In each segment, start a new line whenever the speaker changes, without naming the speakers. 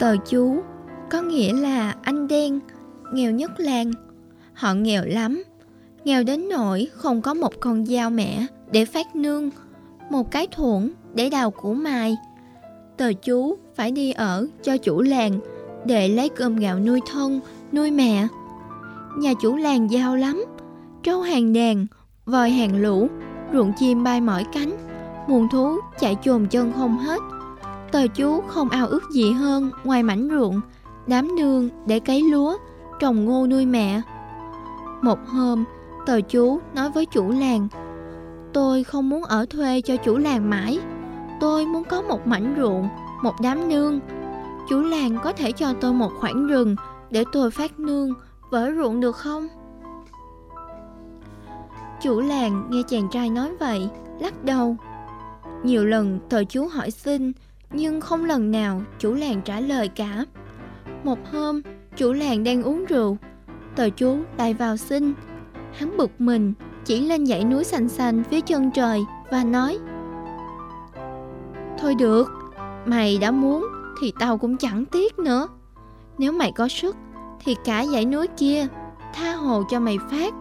Tờ chú có nghĩa là anh đen, nghèo nhất làng. Họ nghèo lắm, nghèo đến nỗi không có một con dao mẹ để phát nương, một cái thuẫn để đào củ mài. Tờ chú phải đi ở cho chủ làng để lấy cơm gạo nuôi thân, nuôi mẹ. Nhà chủ làng giàu lắm, trâu hàng đàn, voi hàng lũ, ruộng chim bay mỏi cánh, muôn thú chạy chồm chân không hết. Tờ chú không ao ước gì hơn ngoài mảnh ruộng, đám nương để cấy lúa, trồng ngô nuôi mẹ. Một hôm, tờ chú nói với chủ làng, tôi không muốn ở thuê cho chủ làng mãi, tôi muốn có một mảnh ruộng, một đám nương. Chủ làng có thể cho tôi một khoảng rừng để tôi phát nương, vỡ ruộng được không? Chủ làng nghe chàng trai nói vậy, lắc đầu. Nhiều lần tờ chú hỏi xin, nhưng không lần nào chủ làng trả lời cả. Một hôm, chủ làng đang uống rượu, tờ chú lại vào xin. Hắn bực mình, chỉ lên dãy núi xanh xanh phía chân trời và nói Thôi được, mày đã muốn thì tao cũng chẳng tiếc nữa. Nếu mày có sức thì cả dãy núi kia tha hồ cho mày phát.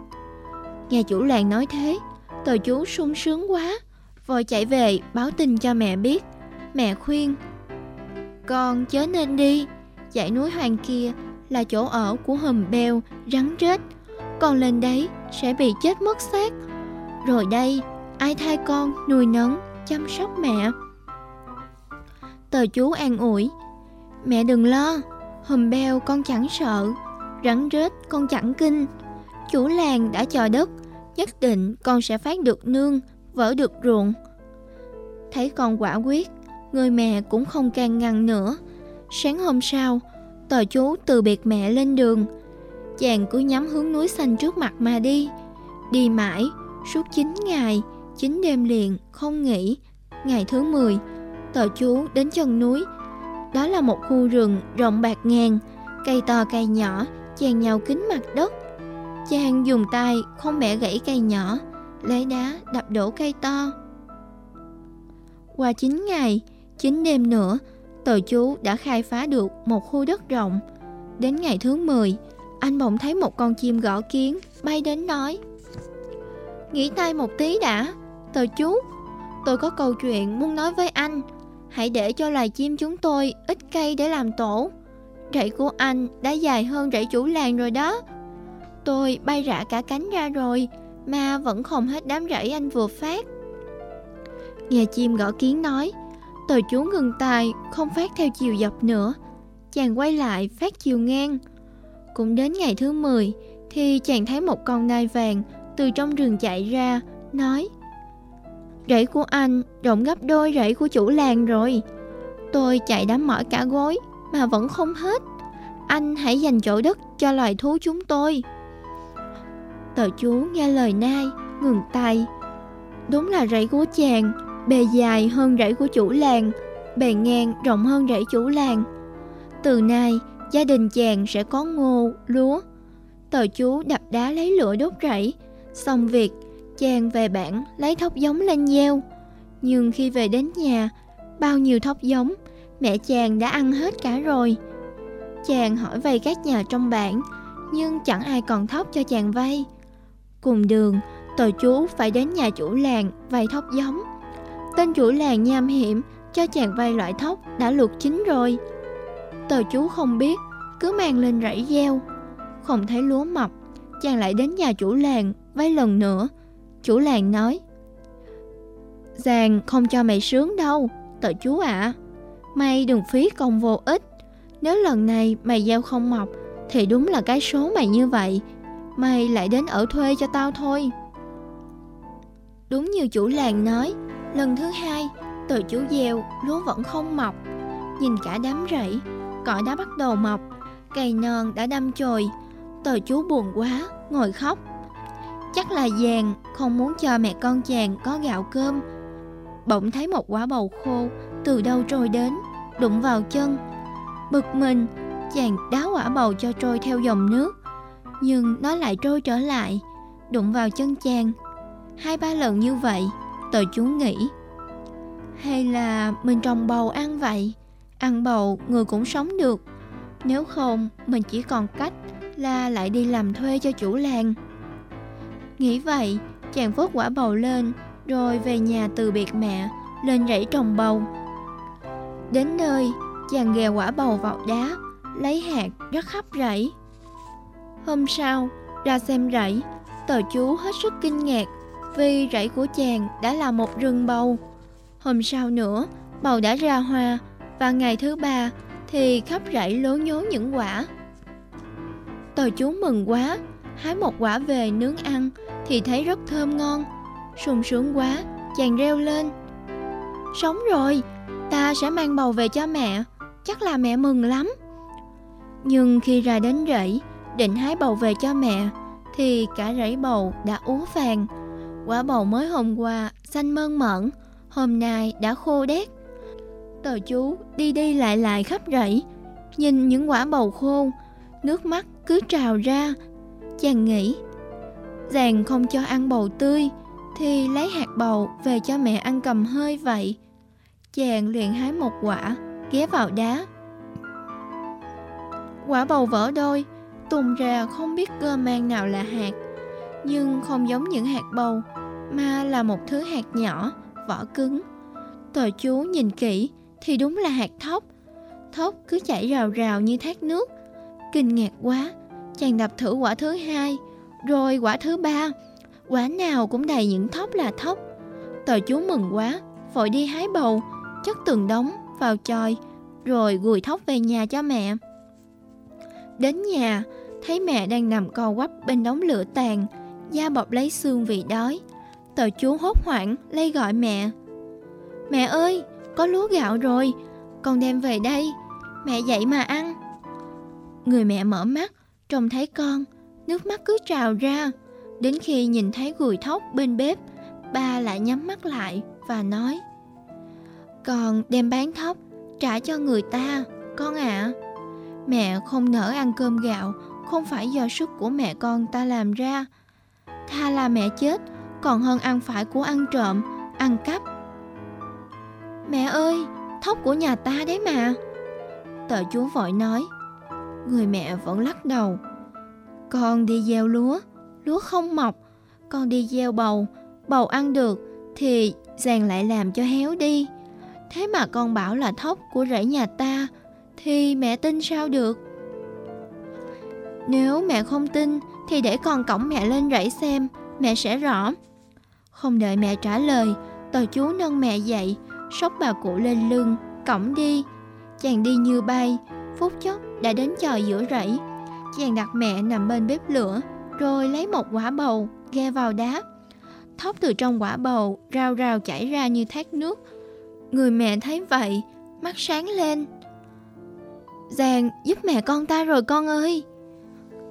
Nghe chủ làng nói thế, tờ chú sung sướng quá, vội chạy về báo tin cho mẹ biết. Mẹ khuyên, con chớ nên đi, dãy núi hoàng kia là chỗ ở của hùm beo, rắn rết. Con lên đấy sẽ bị chết mất xác. Rồi đây, ai thay con nuôi nấng, chăm sóc mẹ. Tờ chú an ủi, mẹ đừng lo, hùm beo con chẳng sợ, rắn rết con chẳng kinh. Chủ làng đã cho đất, nhất định con sẽ phát được nương, vỡ được ruộng. Thấy con quả quyết, người mẹ cũng không can ngăn nữa. Sáng hôm sau, tờ chú từ biệt mẹ lên đường. Chàng cứ nhắm hướng núi xanh trước mặt mà đi. Đi mãi, suốt 9 ngày, 9 đêm liền, không nghỉ. Ngày thứ 10, tờ chú đến chân núi. Đó là một khu rừng rộng bạc ngàn, cây to cây nhỏ, chàng nhau kính mặt đất. Chàng dùng tay không bẻ gãy cây nhỏ, lấy đá đập đổ cây to. Qua 9 ngày, 9 đêm nữa, tờ chú đã khai phá được một khu đất rộng. Đến ngày thứ 10, anh bỗng thấy một con chim gõ kiến bay đến nói Nghỉ tay một tí đã, tờ chú, tôi có câu chuyện muốn nói với anh. Hãy để cho loài chim chúng tôi ít cây để làm tổ. Rẫy của anh đã dài hơn rẫy chủ làng rồi đó. Tôi bay rã cả cánh ra rồi, mà vẫn không hết đám rẫy anh vừa phát. Nghe chim gõ kiến nói, tờ chú ngừng tay, không phát theo chiều dọc nữa. Chàng quay lại phát chiều ngang. Cũng đến ngày thứ 10, thì chàng thấy một con nai vàng từ trong rừng chạy ra, nói Rẫy của anh rộng gấp đôi rẫy của chủ làng rồi. Tôi chạy đám mỏi cả gối mà vẫn không hết. Anh hãy dành chỗ đất cho loài thú chúng tôi. Tờ chú nghe lời nai, ngừng tay. Đúng là rẫy của chàng, bề dài hơn rẫy của chủ làng, bề ngang rộng hơn rẫy chủ làng. Từ nay, gia đình chàng sẽ có ngô, lúa. Tờ chú đập đá lấy lửa đốt rẫy, xong việc, chàng về bản lấy thóc giống lên gieo. Nhưng khi về đến nhà, bao nhiêu thóc giống, mẹ chàng đã ăn hết cả rồi. Chàng hỏi vay các nhà trong bản, nhưng chẳng ai còn thóc cho chàng vay. Cùng đường, tờ chú phải đến nhà chủ làng vay thóc giống. Tên chủ làng nham hiểm cho chàng vay loại thóc đã luộc chín rồi. Tờ chú không biết, cứ mang lên rẫy gieo. Không thấy lúa mọc, chàng lại đến nhà chủ làng vay lần nữa. Chủ làng nói, Giàng không cho mày sướng đâu, tờ chú ạ. À. Mày đừng phí công vô ích. Nếu lần này mày gieo không mọc, thì đúng là cái số mày như vậy. Mày lại đến ở thuê cho tao thôi. Đúng như chủ làng nói, lần thứ hai, tờ chú gieo lúa vẫn không mọc. Nhìn cả đám rẫy, cỏ đã bắt đầu mọc, cây non đã đâm chồi. Tờ chú buồn quá, ngồi khóc. Chắc là vàng không muốn cho mẹ con chàng có gạo cơm. Bỗng thấy một quả bầu khô từ đâu trôi đến, đụng vào chân. Bực mình, chàng đá quả bầu cho trôi theo dòng nước. Nhưng nó lại trôi trở lại, đụng vào chân chàng. Hai ba lần như vậy, tờ chú nghĩ. Hay là mình trồng bầu ăn vậy? Ăn bầu, người cũng sống được. Nếu không, mình chỉ còn cách là lại đi làm thuê cho chủ làng. Nghĩ vậy, chàng vớt quả bầu lên, Rồi về nhà từ biệt mẹ, Lên rẫy trồng bầu. Đến nơi, chàng ghè quả bầu vào đá, Lấy hạt, rất khắp rẫy. Hôm sau, ra xem rẫy, Tờ chú hết sức kinh ngạc. Vì rẫy của chàng đã là một rừng bầu. Hôm sau nữa, bầu đã ra hoa, Và ngày thứ ba thì khắp rẫy lố nhố những quả. Tôi chú mừng quá, Hái một quả về nướng ăn Thì thấy rất thơm ngon. Sung sướng quá, Chàng reo lên. Sống rồi, Ta sẽ mang bầu về cho mẹ, Chắc là mẹ mừng lắm. Nhưng khi ra đến rẫy Định hái bầu về cho mẹ Thì cả rẫy bầu đã úa vàng. Quả bầu mới hôm qua, Xanh mơn mởn. Hôm nay đã khô đét. Tờ chú đi đi lại lại khắp rẫy, Nhìn những quả bầu khô. Nước mắt cứ trào ra. Chàng nghĩ Chàng không cho ăn bầu tươi, Thì lấy hạt bầu về cho mẹ ăn cầm hơi vậy. Chàng liền hái một quả, Ghé vào đá. Quả bầu vỡ đôi tùng ra không biết cơ mang nào là hạt. Nhưng không giống những hạt bầu, Mà là một thứ hạt nhỏ, Vỏ cứng. Tờ chú nhìn kỹ Thì đúng là hạt thóc. Thóc cứ chảy rào rào như thác nước. Kinh ngạc quá, Chàng đập thử quả thứ hai, Rồi quả thứ ba. Quả nào cũng đầy những thóc là thóc. Tờ chú mừng quá, Vội đi hái bầu, Chất từng đống vào chòi, Rồi gùi thóc về nhà cho mẹ. Đến nhà, Thấy mẹ đang nằm co quắp bên đống lửa tàn Da bọc lấy xương vì đói. Tờ chú hốt hoảng lấy gọi mẹ. Mẹ ơi, Có lúa gạo rồi, Con đem về đây. Mẹ dậy mà ăn. Người mẹ mở mắt, Trông thấy con, Nước mắt cứ trào ra. Đến khi nhìn thấy gùi thóc bên bếp, Ba lại nhắm mắt lại Và nói, Con đem bán thóc, Trả cho người ta, Con ạ. À. Mẹ không nỡ ăn cơm gạo, Không phải do sức của mẹ con ta làm ra. Tha là mẹ chết, Còn hơn ăn phải của ăn trộm, Ăn cắp. Mẹ ơi, Thóc của nhà ta đấy mà. Tờ chú vội nói. Người mẹ vẫn lắc đầu. Con đi gieo lúa Lúa không mọc. Con đi gieo bầu Bầu ăn được Thì dàn lại làm cho héo đi. Thế mà con bảo là thóc của rẫy nhà ta Thì mẹ tin sao được? Nếu mẹ không tin thì để con cõng mẹ lên rẫy xem, Mẹ sẽ rõ. Không đợi mẹ trả lời, Tờ chú nâng mẹ dậy Xốc bà cụ lên lưng Cõng đi. Chàng đi như bay, Phút chốc đã đến chòi giữa rẫy. Chàng đặt mẹ nằm bên bếp lửa, Rồi lấy một quả bầu, Ghe vào đá. Thóc từ trong quả bầu Rào rào chảy ra như thác nước. Người mẹ thấy vậy, Mắt sáng lên. Giàng giúp mẹ con ta rồi con ơi.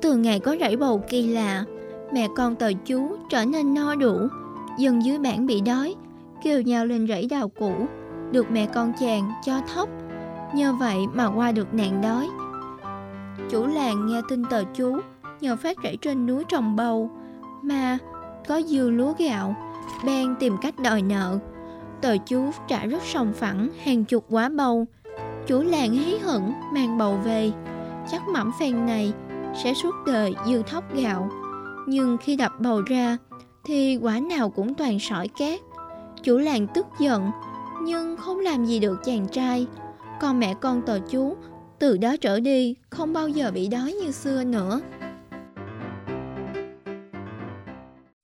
Từ ngày có rẫy bầu kỳ lạ, Mẹ con tờ chú trở nên no đủ Dân dưới bản bị đói, Kêu nhau lên rẫy đào cũ, Được mẹ con chàng cho thóc. Nhờ vậy mà qua được nạn đói. Chủ làng nghe tin tờ chú Nhờ phát rẫy trên núi trồng bầu, Mà có dư lúa gạo, Bèn tìm cách đòi nợ. Tờ chú trả rất sòng phẳng, hàng chục quả bầu. Chủ làng hí hửng mang bầu về. Chắc mẩm phèn này sẽ suốt đời dư thóc gạo. Nhưng khi đập bầu ra, Thì quả nào cũng toàn sỏi cát Chủ làng tức giận, Nhưng không làm gì được chàng trai. Còn mẹ con tờ chú, từ đó trở đi, không bao giờ bị đói như xưa nữa.